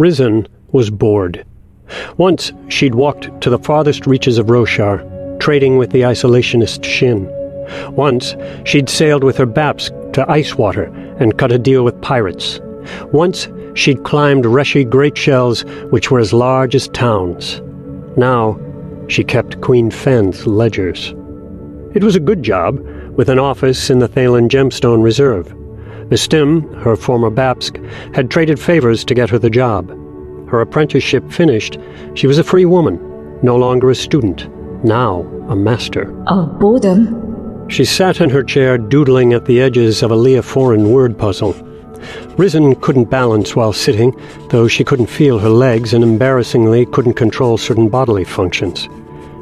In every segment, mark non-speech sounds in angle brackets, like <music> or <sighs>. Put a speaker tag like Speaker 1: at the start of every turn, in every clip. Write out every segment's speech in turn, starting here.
Speaker 1: Rysn was bored. Once she'd walked to the farthest reaches of Roshar, trading with the isolationist Shin. Once she'd sailed with her Babsk to Icewater and cut a deal with pirates. Once she'd climbed Reshi great shells which were as large as towns. Now she kept Queen Fen's ledgers. It was a good job, with an office in the Thaylen Gemstone Reserve. Vstim, her former Babsk, had traded favors to get her the job. Her apprenticeship finished, she was a free woman, no longer a student, now a master.
Speaker 2: Of boredom?
Speaker 1: She sat in her chair doodling at the edges of a Leoforian word puzzle. Rysn couldn't balance while sitting, though she couldn't feel her legs and embarrassingly couldn't control certain bodily functions.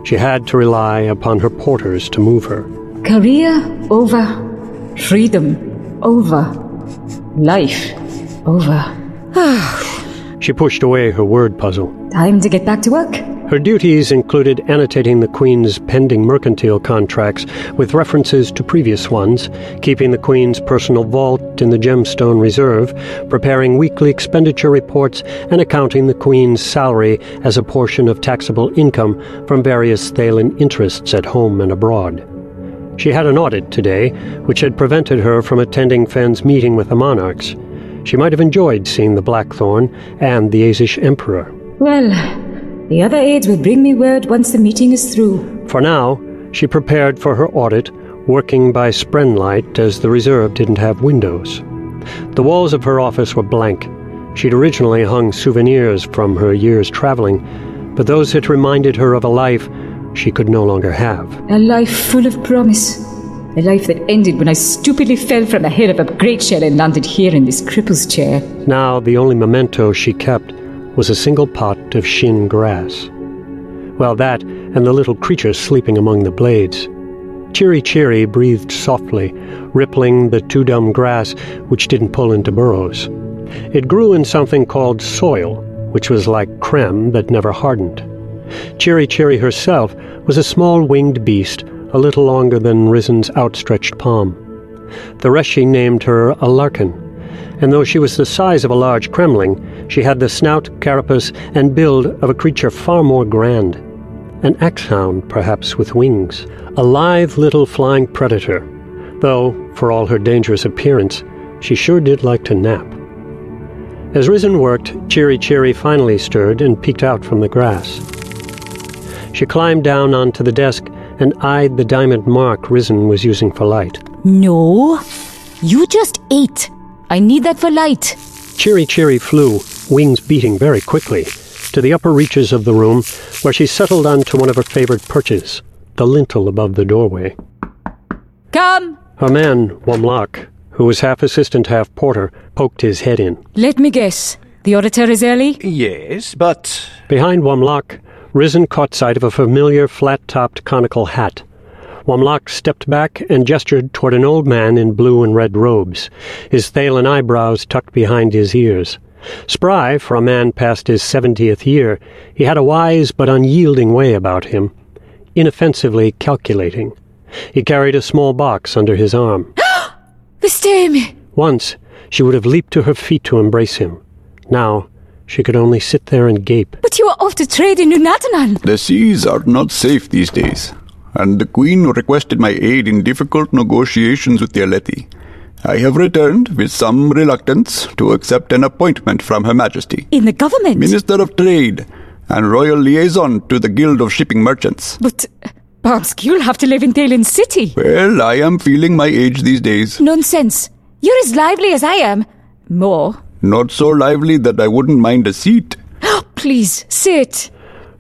Speaker 1: She had to rely upon her porters to move her.
Speaker 2: Career over. Freedom over. Life over. <sighs>
Speaker 1: She pushed away her word puzzle.
Speaker 2: Time to get back to work.
Speaker 1: Her duties included annotating the Queen's pending mercantile contracts with references to previous ones, keeping the Queen's personal vault in the Gemstone Reserve, preparing weekly expenditure reports, and accounting the Queen's salary as a portion of taxable income from various Thaylen interests at home and abroad. She had an audit today, which had prevented her from attending Fen's meeting with the monarchs. She might have enjoyed seeing the Blackthorn and the Azish Emperor.
Speaker 2: Well, the other aides will bring me word once the meeting is through.
Speaker 1: For now, she prepared for her audit, working by sprenlight as the reserve didn't have windows. The walls of her office were blank. She'd originally hung souvenirs from her years traveling, but those had reminded her of a life she could no longer have.
Speaker 2: A life full of promise. A life that ended when I stupidly fell from the head of a great shell and landed here in this cripple's chair.
Speaker 1: Now, the only memento she kept was a single pot of shin grass. Well, that and the little creature sleeping among the blades. Chiri Chiri breathed softly, rippling the two-dum grass which didn't pull into burrows. It grew in something called soil, which was like crem that never hardened. Chiri Chiri herself was a small winged beast, a little longer than Rysn's outstretched palm. The Reshi named her a larkin, and though she was the size of a large cremling, she had the snout, carapace, and build of a creature far more grand. An axhound, perhaps, with wings. A lithe little flying predator, though, for all her dangerous appearance, she sure did like to nap. As Rysn worked, Chiri Chiri finally stirred and peeked out from the grass. She climbed down onto the desk and eyed the diamond mark Rysn was using for light.
Speaker 3: No, you just ate. I need that for light.
Speaker 1: Chiri Chiri flew, wings beating very quickly, to the upper reaches of the room, where she settled onto one of her favorite perches, the lintel above the doorway.
Speaker 3: Come,
Speaker 1: Her man, Womlok, who was half assistant, half porter, poked his head in.
Speaker 3: let me guess. The auditor is early?
Speaker 4: Yes, but
Speaker 1: Behind Womlok, Rysn caught sight of a familiar flat-topped conical hat. Womlok stepped back and gestured toward an old man in blue and red robes, his Thaylen eyebrows tucked behind his ears. Spry, for a man past his seventieth year, he had a wise but unyielding way about him, inoffensively calculating. He carried a small box under his arm. <gasps>
Speaker 3: Vstim!
Speaker 1: Once, she would have leaped to her feet to embrace him. Now, she could only sit there and gape.
Speaker 3: But you are off to trade in Nunatanan.
Speaker 5: The seas are not safe these days, and the Queen requested my aid in difficult negotiations with the Alethi. I have returned, with some reluctance, to accept an appointment from Her Majesty,
Speaker 3: In the government.
Speaker 5: Minister of Trade, and Royal Liaison to the Guild of Shipping Merchants.
Speaker 3: but, uh, Babsk, you'll have to live in Thaylen City.
Speaker 5: Well, I am feeling my age these days.
Speaker 3: Nonsense. You're as lively as I am. More.
Speaker 5: Not so lively that I wouldn't mind a seat. <gasps>
Speaker 3: Please, sit.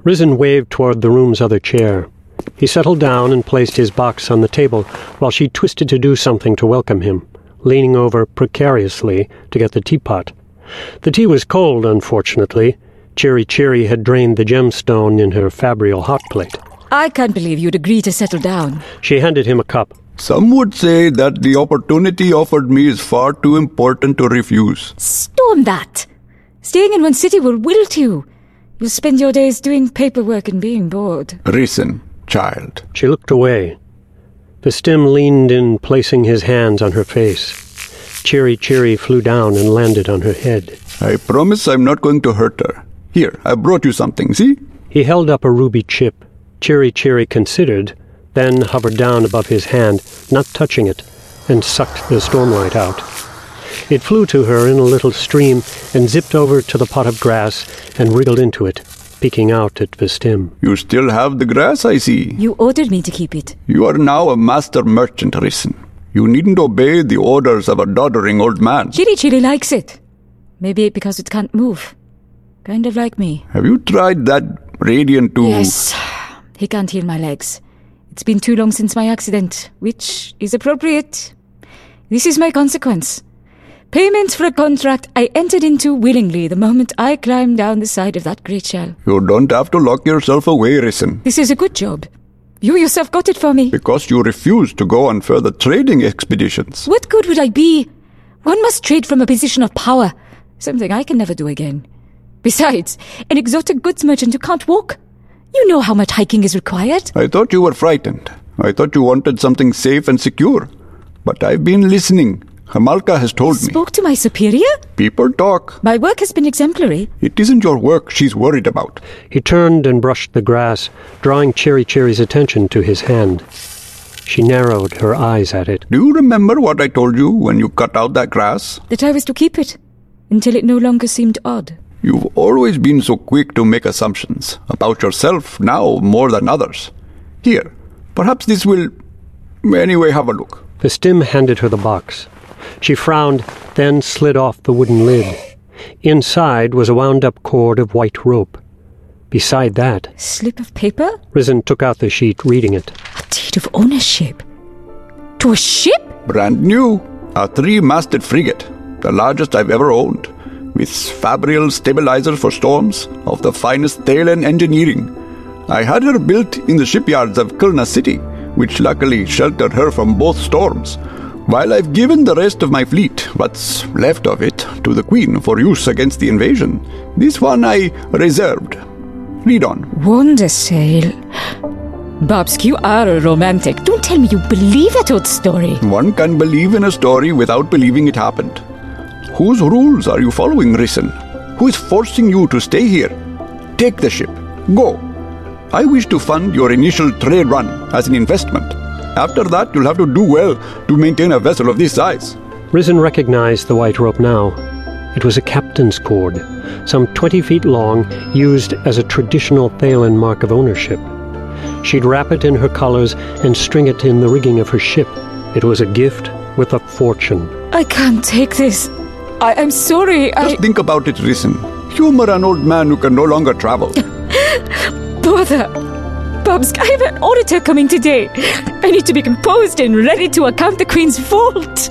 Speaker 1: Rysn waved toward the room's other chair. He settled down and placed his box on the table while she twisted to do something to welcome him, leaning over precariously to get the teapot. The tea was cold, unfortunately. Chiri Chiri had drained the gemstone in her fabrial hot plate.
Speaker 3: I can't believe you'd agree to settle down.
Speaker 1: She handed him a cup.
Speaker 5: Some would say that the opportunity offered me is far too important to refuse.
Speaker 3: Storm that. Staying in one city will wilt you. You'll spend your days doing paperwork and being bored.
Speaker 5: Reason, child.
Speaker 1: She looked away. The stem leaned in, placing his hands on her face. Chiri Chiri flew down and landed on her head.
Speaker 5: I promise I'm not going to hurt her. Here, I brought you something, see?
Speaker 1: He held up a ruby chip. Chiri Chiri considered, then hovered down above his hand, not touching it, and sucked the stormlight out. It flew to her in a little stream and zipped over to the pot of grass and wriggled into it, peeking out at Vstim.
Speaker 5: You still have the grass, I see.
Speaker 3: You ordered me to keep it.
Speaker 5: You are now a master merchant, Rysn. You needn't obey the orders of a doddering old man.
Speaker 3: Chiri Chiri likes it. Maybe because it can't move. Kind of like me.
Speaker 5: Have you tried that radiant to...
Speaker 3: Yes. He can't heal my legs. It's been too long since my accident, which is appropriate. This is my consequence. Payment for a contract I entered into willingly the moment I climbed down the side of that great shell.
Speaker 5: You don't have to lock yourself away, Rysn.
Speaker 3: This is a good job. You yourself got it for me.
Speaker 5: Because you refused to go on further trading expeditions.
Speaker 3: What good would I be? One must trade from a position of power, something I can never do again. Besides, an exotic goods merchant who can't walk. You know how much hiking is required.
Speaker 5: I thought you were frightened. I thought you wanted something safe and secure. But I've been listening. Hamalka has told me.
Speaker 3: Spoke to my superior?
Speaker 5: People talk.
Speaker 3: My work has been exemplary.
Speaker 5: It isn't your work she's worried about.
Speaker 1: He turned and brushed the grass, drawing Chiri Chiri's attention to his hand. She narrowed her eyes at it.
Speaker 5: Do you remember what I told you when you cut out that grass?
Speaker 3: That I was to keep it until it no longer seemed odd.
Speaker 5: You've always been so quick to make assumptions about yourself now more than others. Here, perhaps this will. Anyway, have a look.
Speaker 1: Vstim handed her the box. She frowned, then slid off the wooden lid. Inside was a wound up cord of white rope. Beside that,
Speaker 3: Slip of paper?
Speaker 1: Rysn took out the sheet, reading it.
Speaker 3: A deed of ownership. To a ship?
Speaker 5: Brand new. A three masted frigate, the largest I've ever owned, with fabrial stabilizer for storms, of the finest Thaylen engineering. I had her built in the shipyards of Kulna City, which luckily sheltered her from both storms. While I've given the rest of my fleet, what's left of it, to the Queen for use against the invasion, this one I reserved. Read on.
Speaker 3: Wonder sail. Babsk, you are a romantic. Don't tell me you believe that old story.
Speaker 5: One can believe in a story without believing it happened. Whose rules are you following, Rysn? Who is forcing you to stay here? Take the ship. Go. I wish to fund your initial trade run as an investment. After that, you'll have to do well to maintain a vessel of this size.
Speaker 1: Rysn recognized the white rope now. It was a captain's cord, some 20 feet long, used as a traditional Thaylen mark of ownership. She'd wrap it in her colors and string it in the rigging of her ship. It was a gift with a fortune.
Speaker 3: I can't take this. I am sorry. I.
Speaker 5: Just think about it, Rysn. Humor an old man who can no longer travel. <laughs>
Speaker 3: Bother. Babsk, I have an auditor coming today. I need to be composed and ready to account the Queen's fault.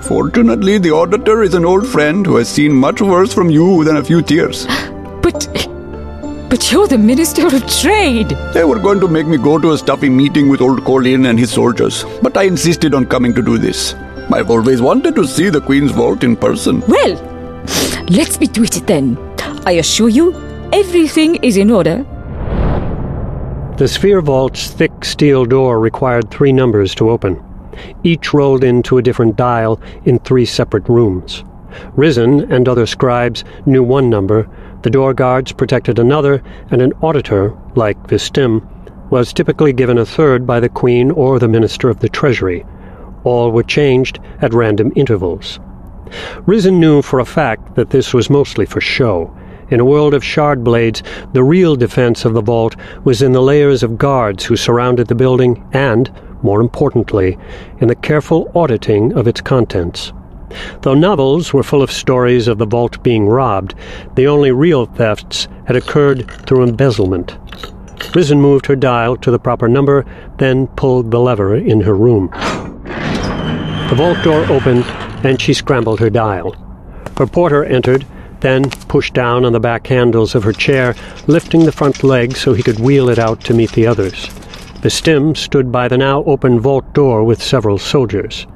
Speaker 3: <gasps>
Speaker 5: Fortunately, the auditor is an old friend who has seen much worse from you than a few tears.
Speaker 3: But. But you're the Minister of Trade.
Speaker 5: They were going to make me go to a stuffy meeting with old Colin and his soldiers, but I insisted on coming to do this. I've always wanted to see the Queen's vault in person.
Speaker 3: Well, let's be do it then. I assure you, everything is in order.
Speaker 1: The sphere vault's thick steel door required three numbers to open. Each rolled into a different dial in three separate rooms. Rysn and other scribes knew one number, the door guards protected another, and an auditor, like Vstim, was typically given a third by the Queen or the Minister of the Treasury. All were changed at random intervals. Rysn knew for a fact that this was mostly for show. In a world of shard blades, the real defense of the vault was in the layers of guards who surrounded the building and, more importantly, in the careful auditing of its contents. Though novels were full of stories of the vault being robbed, the only real thefts had occurred through embezzlement. Rysn moved her dial to the proper number, then pulled the lever in her room. The vault door opened, and she scrambled her dial. Her porter entered, then pushed down on the back handles of her chair, lifting the front leg so he could wheel it out to meet the others. Vstim stood by the now open vault door with several soldiers.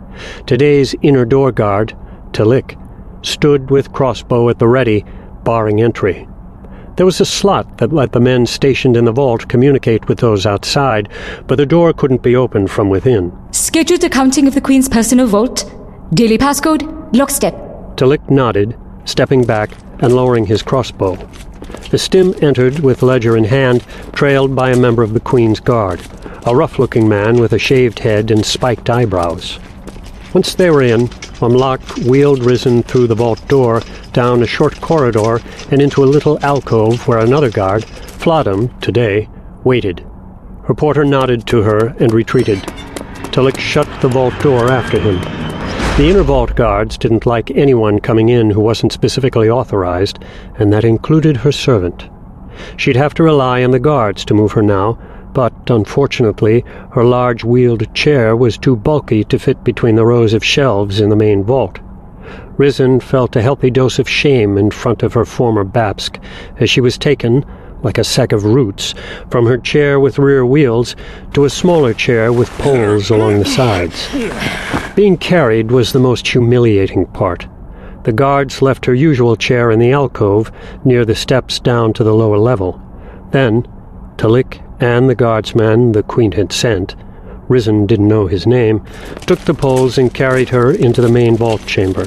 Speaker 1: Today's inner door guard, Talik, stood with crossbow at the ready, barring entry. There was a slot that let the men stationed in the vault communicate with those outside, but the door couldn't be opened from within.
Speaker 3: Scheduled accounting of the Queen's personal vault. Daily passcode, lockstep.
Speaker 1: Talik nodded, stepping back and lowering his crossbow. Vstim entered with ledger in hand, trailed by a member of the Queen's Guard, a rough looking man with a shaved head and spiked eyebrows. Once they were in, Umlak wheeled Rysn through the vault door, down a short corridor, and into a little alcove where another guard, Flodham, today, waited. Her porter nodded to her and retreated. Tulik shut the vault door after him. The inner vault guards didn't like anyone coming in who wasn't specifically authorized, and that included her servant. She'd have to rely on the guards to move her now, but unfortunately, her large wheeled chair was too bulky to fit between the rows of shelves in the main vault. Rysn felt a healthy dose of shame in front of her former Babsk as she was taken, like a sack of roots, from her chair with rear wheels to a smaller chair with poles along the sides. Being carried was the most humiliating part. The guards left her usual chair in the alcove near the steps down to the lower level. Then, Tulik and the guardsman the Queen had sent, Rysn didn't know his name, took the poles and carried her into the main vault chamber.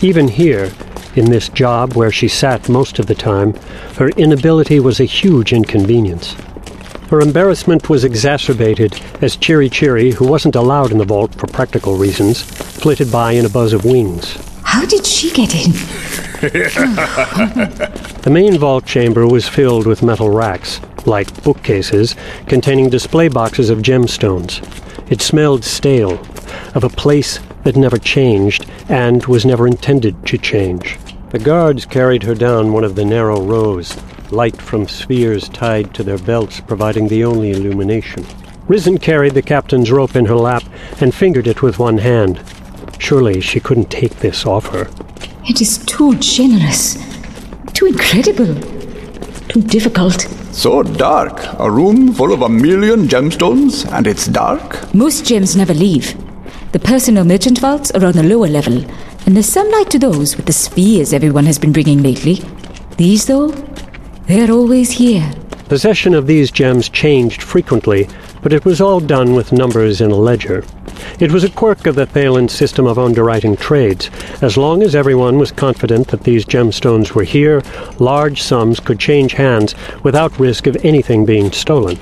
Speaker 1: Even here, in this job where she sat most of the time, her inability was a huge inconvenience. Her embarrassment was exacerbated as Chiri Chiri, who wasn't allowed in the vault for practical reasons, flitted by in a buzz of wings.
Speaker 2: How did she get in? <laughs>
Speaker 1: The main vault chamber was filled with metal racks, like bookcases, containing display boxes of gemstones. It smelled stale, of a place that never changed and was never intended to change. The guards carried her down one of the narrow rows, light from spheres tied to their belts providing the only illumination. Rysn carried the captain's rope in her lap and fingered it with one hand. Surely she couldn't take this off her.
Speaker 2: It is too generous, too incredible, too difficult.
Speaker 5: So dark. A room full of a million gemstones, and it's dark?
Speaker 3: Most gems never leave. The personal merchant vaults are on the lower level, and there's some light to those with the spheres everyone has been bringing lately. These, though, they're always here.
Speaker 1: Possession of these gems changed frequently, but it was all done with numbers in a ledger. It was a quirk of the Thaylen system of underwriting trades. As long as everyone was confident that these gemstones were here, large sums could change hands without risk of anything being stolen.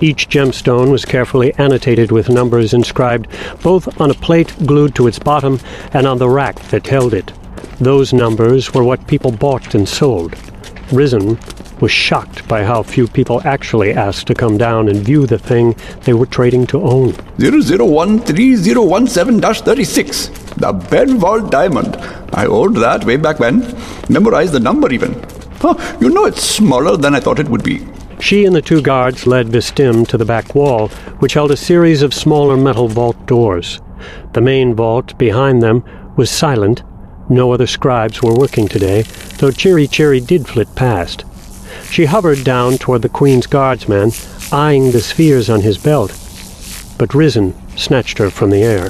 Speaker 1: Each gemstone was carefully annotated with numbers inscribed both on a plate glued to its bottom and on the rack that held it. Those numbers were what people bought and sold. Rysn was shocked by how few people actually asked to come down and view the thing they were trading to own.
Speaker 5: 001317-36. The Benval Diamond. I owned that way back when. Memorized the number even. Huh, you know it's smaller than I thought it would be.
Speaker 1: She and the two guards led Vstim to the back wall, which held a series of smaller metal vault doors. The main vault, behind them, was silent. No other scribes were working today, though Chiri Chiri did flit past. She hovered down toward the Queen's guardsman, eyeing the spheres on his belt. But Rysn snatched her from the air.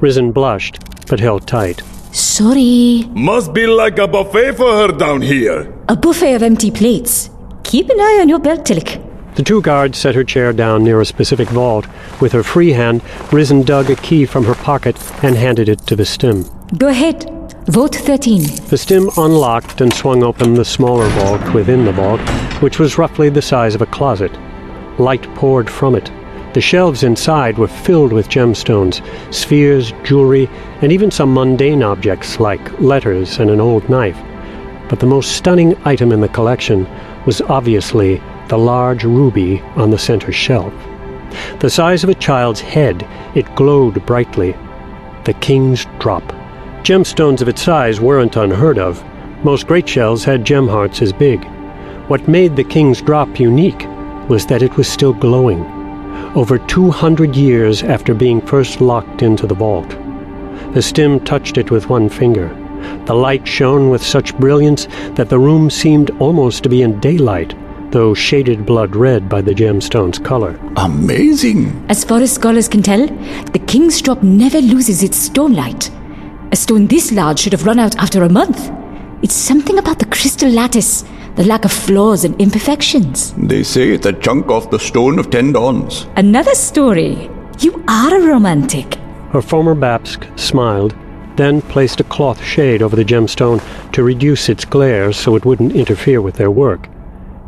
Speaker 1: Rysn blushed, but held tight.
Speaker 3: Sorry.
Speaker 4: Must be like a buffet for her down here.
Speaker 3: A buffet of empty plates. Keep an eye on your belt, Tillich.
Speaker 1: The two guards set her chair down near a specific vault. With her free hand, Rysn dug a key from her pocket and handed it to Vstim.
Speaker 3: Go ahead. Vote 13.
Speaker 1: Vstim unlocked and swung open the smaller vault within the vault, which was roughly the size of a closet. Light poured from it. The shelves inside were filled with gemstones, spheres, jewelry, and even some mundane objects like letters and an old knife. But the most stunning item in the collection was obviously the large ruby on the center shelf. The size of a child's head, it glowed brightly. The king's drop. Gemstones of its size weren't unheard of. Most great shells had gem hearts as big. What made the king's drop unique was that it was still glowing. Over 200 years after being first locked into the vault. Vstim touched it with one finger. The light shone with such brilliance that the room seemed almost to be in daylight, though shaded blood red by the gemstone's color.
Speaker 5: Amazing.
Speaker 3: As far as scholars can tell, the king's drop never loses its stormlight. A stone this large should have run out after a month. It's something about the crystal lattice, the lack of flaws and imperfections.
Speaker 5: They say it's a chunk off the Stone of Ten Dawns.
Speaker 3: Another story. You are a romantic.
Speaker 1: Her former Babsk smiled, then placed a cloth shade over the gemstone to reduce its glare so it wouldn't interfere with their work.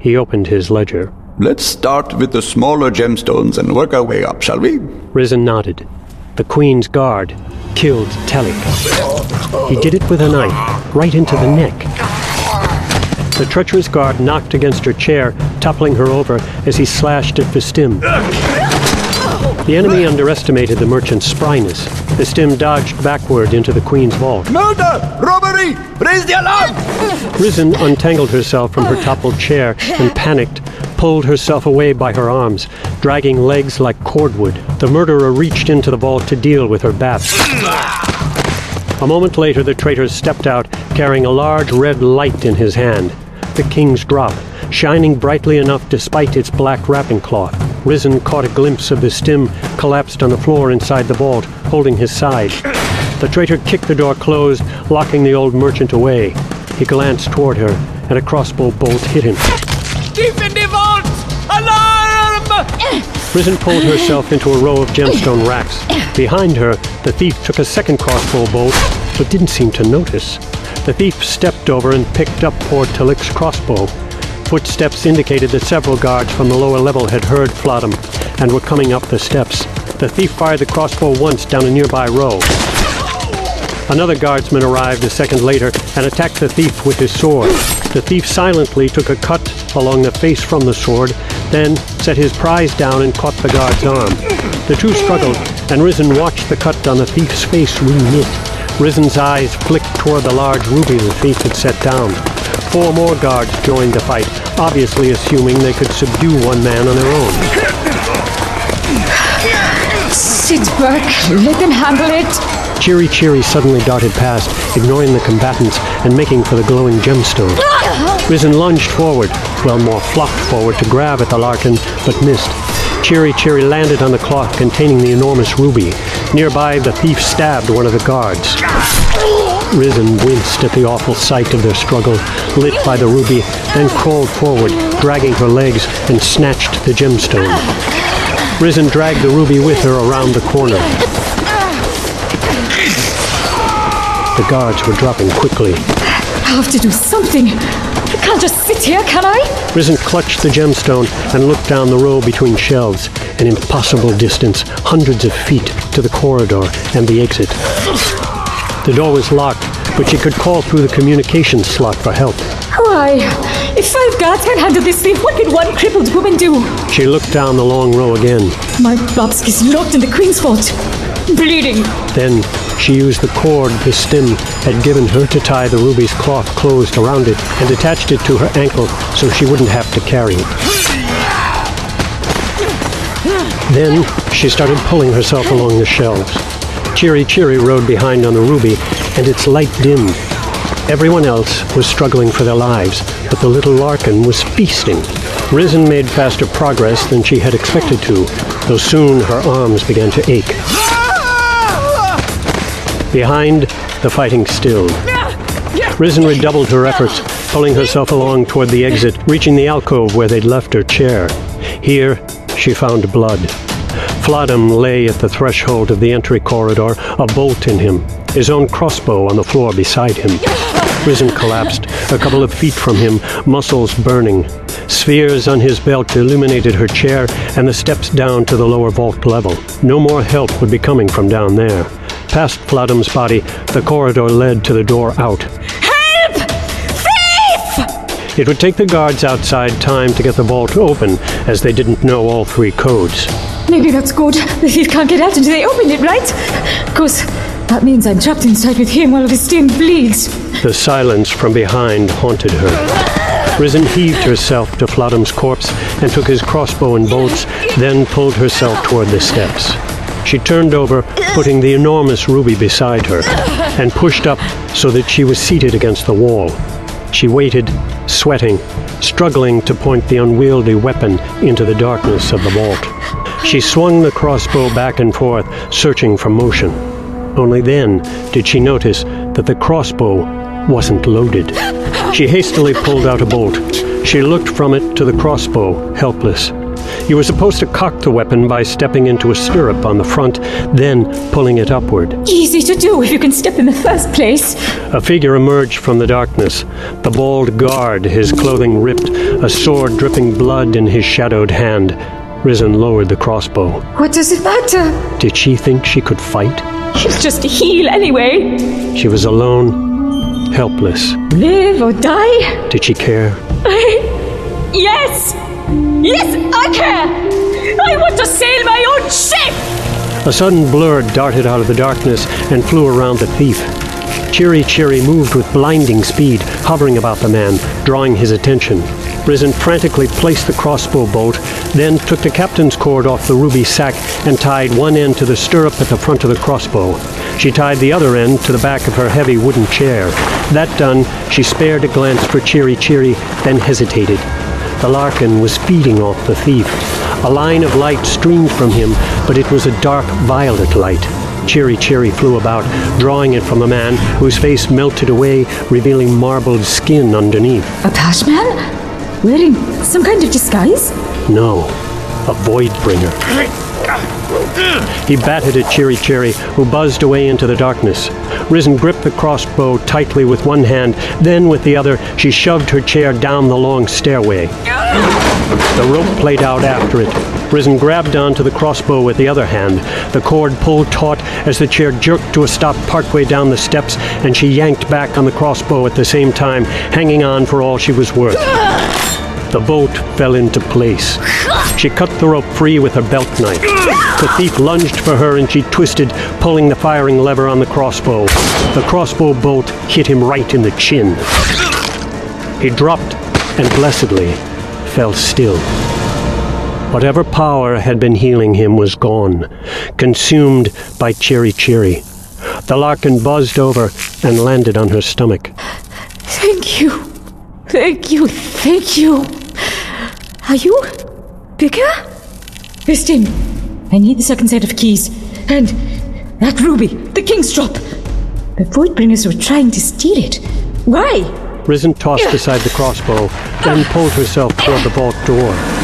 Speaker 1: He opened his ledger.
Speaker 5: Let's start with the smaller gemstones and work our way up, shall we?
Speaker 1: Rysn nodded. The Queen's guard killed Telik. He did it with a knife, right into the neck. The treacherous guard knocked against her chair, toppling her over as he slashed at Vstim. The enemy underestimated the merchant's spryness. Vstim dodged backward into the Queen's vault.
Speaker 5: Murder! Robbery! Raise the alarm!
Speaker 1: Rysn untangled herself from her toppled chair and panicked, pulled herself away by her arms, dragging legs like cordwood. The murderer reached into the vault to deal with her bats. A moment later, the traitor stepped out, carrying a large red light in his hand. The king's drop, shining brightly enough despite its black wrapping cloth. Rysn caught a glimpse of Vstim collapsed on the floor inside the vault, holding his side. The traitor kicked the door closed, locking the old merchant away. He glanced toward her, and a crossbow bolt hit him. Rysn pulled herself into a row of gemstone racks. Behind her, the thief took a second crossbow bolt, but didn't seem to notice. The thief stepped over and picked up poor Talik's crossbow. Footsteps indicated that several guards from the lower level had heard Flodham and were coming up the steps. The thief fired the crossbow once down a nearby row. Another guardsman arrived a second later and attacked the thief with his sword. The thief silently took a cut along the face from the sword, then set his prize down and caught the guard's arm. The two struggled, and Rysn watched the cut on the thief's face reknit. Rysn's eyes flicked toward the large ruby the thief had set down. Four more guards joined the fight, obviously assuming they could subdue one man on their own.
Speaker 2: Sit back. Let them handle it.
Speaker 1: Chiri Cheery suddenly darted past, ignoring the combatants and making for the glowing gemstone. Rysn lunged forward, well more flopped forward to grab at the Larkin, but missed. Chiri Chiri landed on the cloth containing the enormous ruby. Nearby, the thief stabbed one of the guards. Rysn winced at the awful sight of their struggle, lit by the ruby, then crawled forward, dragging her legs, and snatched the gemstone. Rysn dragged the ruby with her around the corner. The guards were dropping quickly.
Speaker 2: I'll have to do something. I can't just sit here, can I?
Speaker 1: Rysn clutched the gemstone and looked down the row between shelves, an impossible distance, hundreds of feet, to the corridor and the exit. The door was locked, but she could call through the communications slot for help.
Speaker 2: Why? If five guards can handle this thing, what could one crippled woman do?
Speaker 1: She looked down the long row again.
Speaker 2: My Bobski's locked in the Queen's vault. Bleeding.
Speaker 1: Then she used the cord Vstim had given her to tie the ruby's cloth closed around it and attached it to her ankle so she wouldn't have to carry it. Then she started pulling herself along the shelves. Chiri Chiri rode behind on the ruby, and its light dimmed. Everyone else was struggling for their lives, but the little Larkin was feasting. Rysn made faster progress than she had expected to, though soon her arms began to ache. Behind, the fighting stilled. Rysn redoubled her efforts, pulling herself along toward the exit, reaching the alcove where they'd left her chair. Here, she found blood. Flodham lay at the threshold of the entry corridor, a bolt in him, his own crossbow on the floor beside him. Rysn collapsed, a couple of feet from him, muscles burning. Spheres on his belt illuminated her chair and the steps down to the lower vault level. No more help would be coming from down there. Past Flodham's body, the corridor led to the door out.
Speaker 2: Help! Thief!
Speaker 1: It would take the guards outside time to get the vault open, as they didn't know all three codes.
Speaker 2: Maybe that's good. The thief can't get out until they open it, right? Of course, that means I'm trapped inside with him while Vstim bleeds.
Speaker 1: The silence from behind haunted her. Rysn heaved herself to Flodham's corpse and took his crossbow and bolts, then pulled herself toward the steps. She turned over, putting the enormous ruby beside her, and pushed up so that she was seated against the wall. She waited, sweating, struggling to point the unwieldy weapon into the darkness of the vault. She swung the crossbow back and forth, searching for motion. Only then did she notice that the crossbow wasn't loaded. She hastily pulled out a bolt. She looked from it to the crossbow, helpless. You were supposed to cock the weapon by stepping into a stirrup on the front, then pulling it upward.
Speaker 3: Easy to do if you can step in the first place.
Speaker 1: A figure emerged from the darkness. The bald guard, his clothing ripped, a sword dripping blood in his shadowed hand. Rysn lowered the crossbow.
Speaker 3: What does it matter?
Speaker 1: Did she think she could fight?
Speaker 3: She's just a heel anyway.
Speaker 1: She was alone, helpless.
Speaker 3: Live or die?
Speaker 1: Did she care? I... <laughs>
Speaker 3: Yes! Yes, I care! I want to sail my own ship!
Speaker 1: A sudden blur darted out of the darkness and flew around the thief. Chiri Chiri moved with blinding speed, hovering about the man, drawing his attention. Rysn frantically placed the crossbow bolt, then took the captain's cord off the ruby sack and tied one end to the stirrup at the front of the crossbow. She tied the other end to the back of her heavy wooden chair. That done, she spared a glance for Chiri Chiri, then hesitated. The Larkin was feeding off the thief. A line of light streamed from him, but it was a dark violet light. Chiri Chiri flew about, drawing it from the man whose face melted away, revealing marbled skin underneath.
Speaker 3: A Parshman? Wearing some kind of disguise?
Speaker 1: No, a void bringer. He batted at Chiri Chiri, who buzzed away into the darkness. Rysn gripped the crossbow tightly with one hand, then with the other, she shoved her chair down the long stairway. The rope played out after it. Rysn grabbed onto the crossbow with the other hand. The cord pulled taut as the chair jerked to a stop partway down the steps, and she yanked back on the crossbow at the same time, hanging on for all she was worth. The boat fell into place. She cut the rope free with her belt knife. The thief lunged for her and she twisted, pulling the firing lever on the crossbow. The crossbow bolt hit him right in the chin. He dropped and blessedly fell still. Whatever power had been healing him was gone, consumed by Chiri Chiri. The Larkin buzzed over and landed on her stomach.
Speaker 3: Thank you. Thank you. Thank you. Are you bigger? Vstim, I need the second set of keys. And that ruby, the king's drop. The Voidbringers were trying to steal it. Why?
Speaker 1: Rysn tossed aside the crossbow, then pulled herself toward the vault door.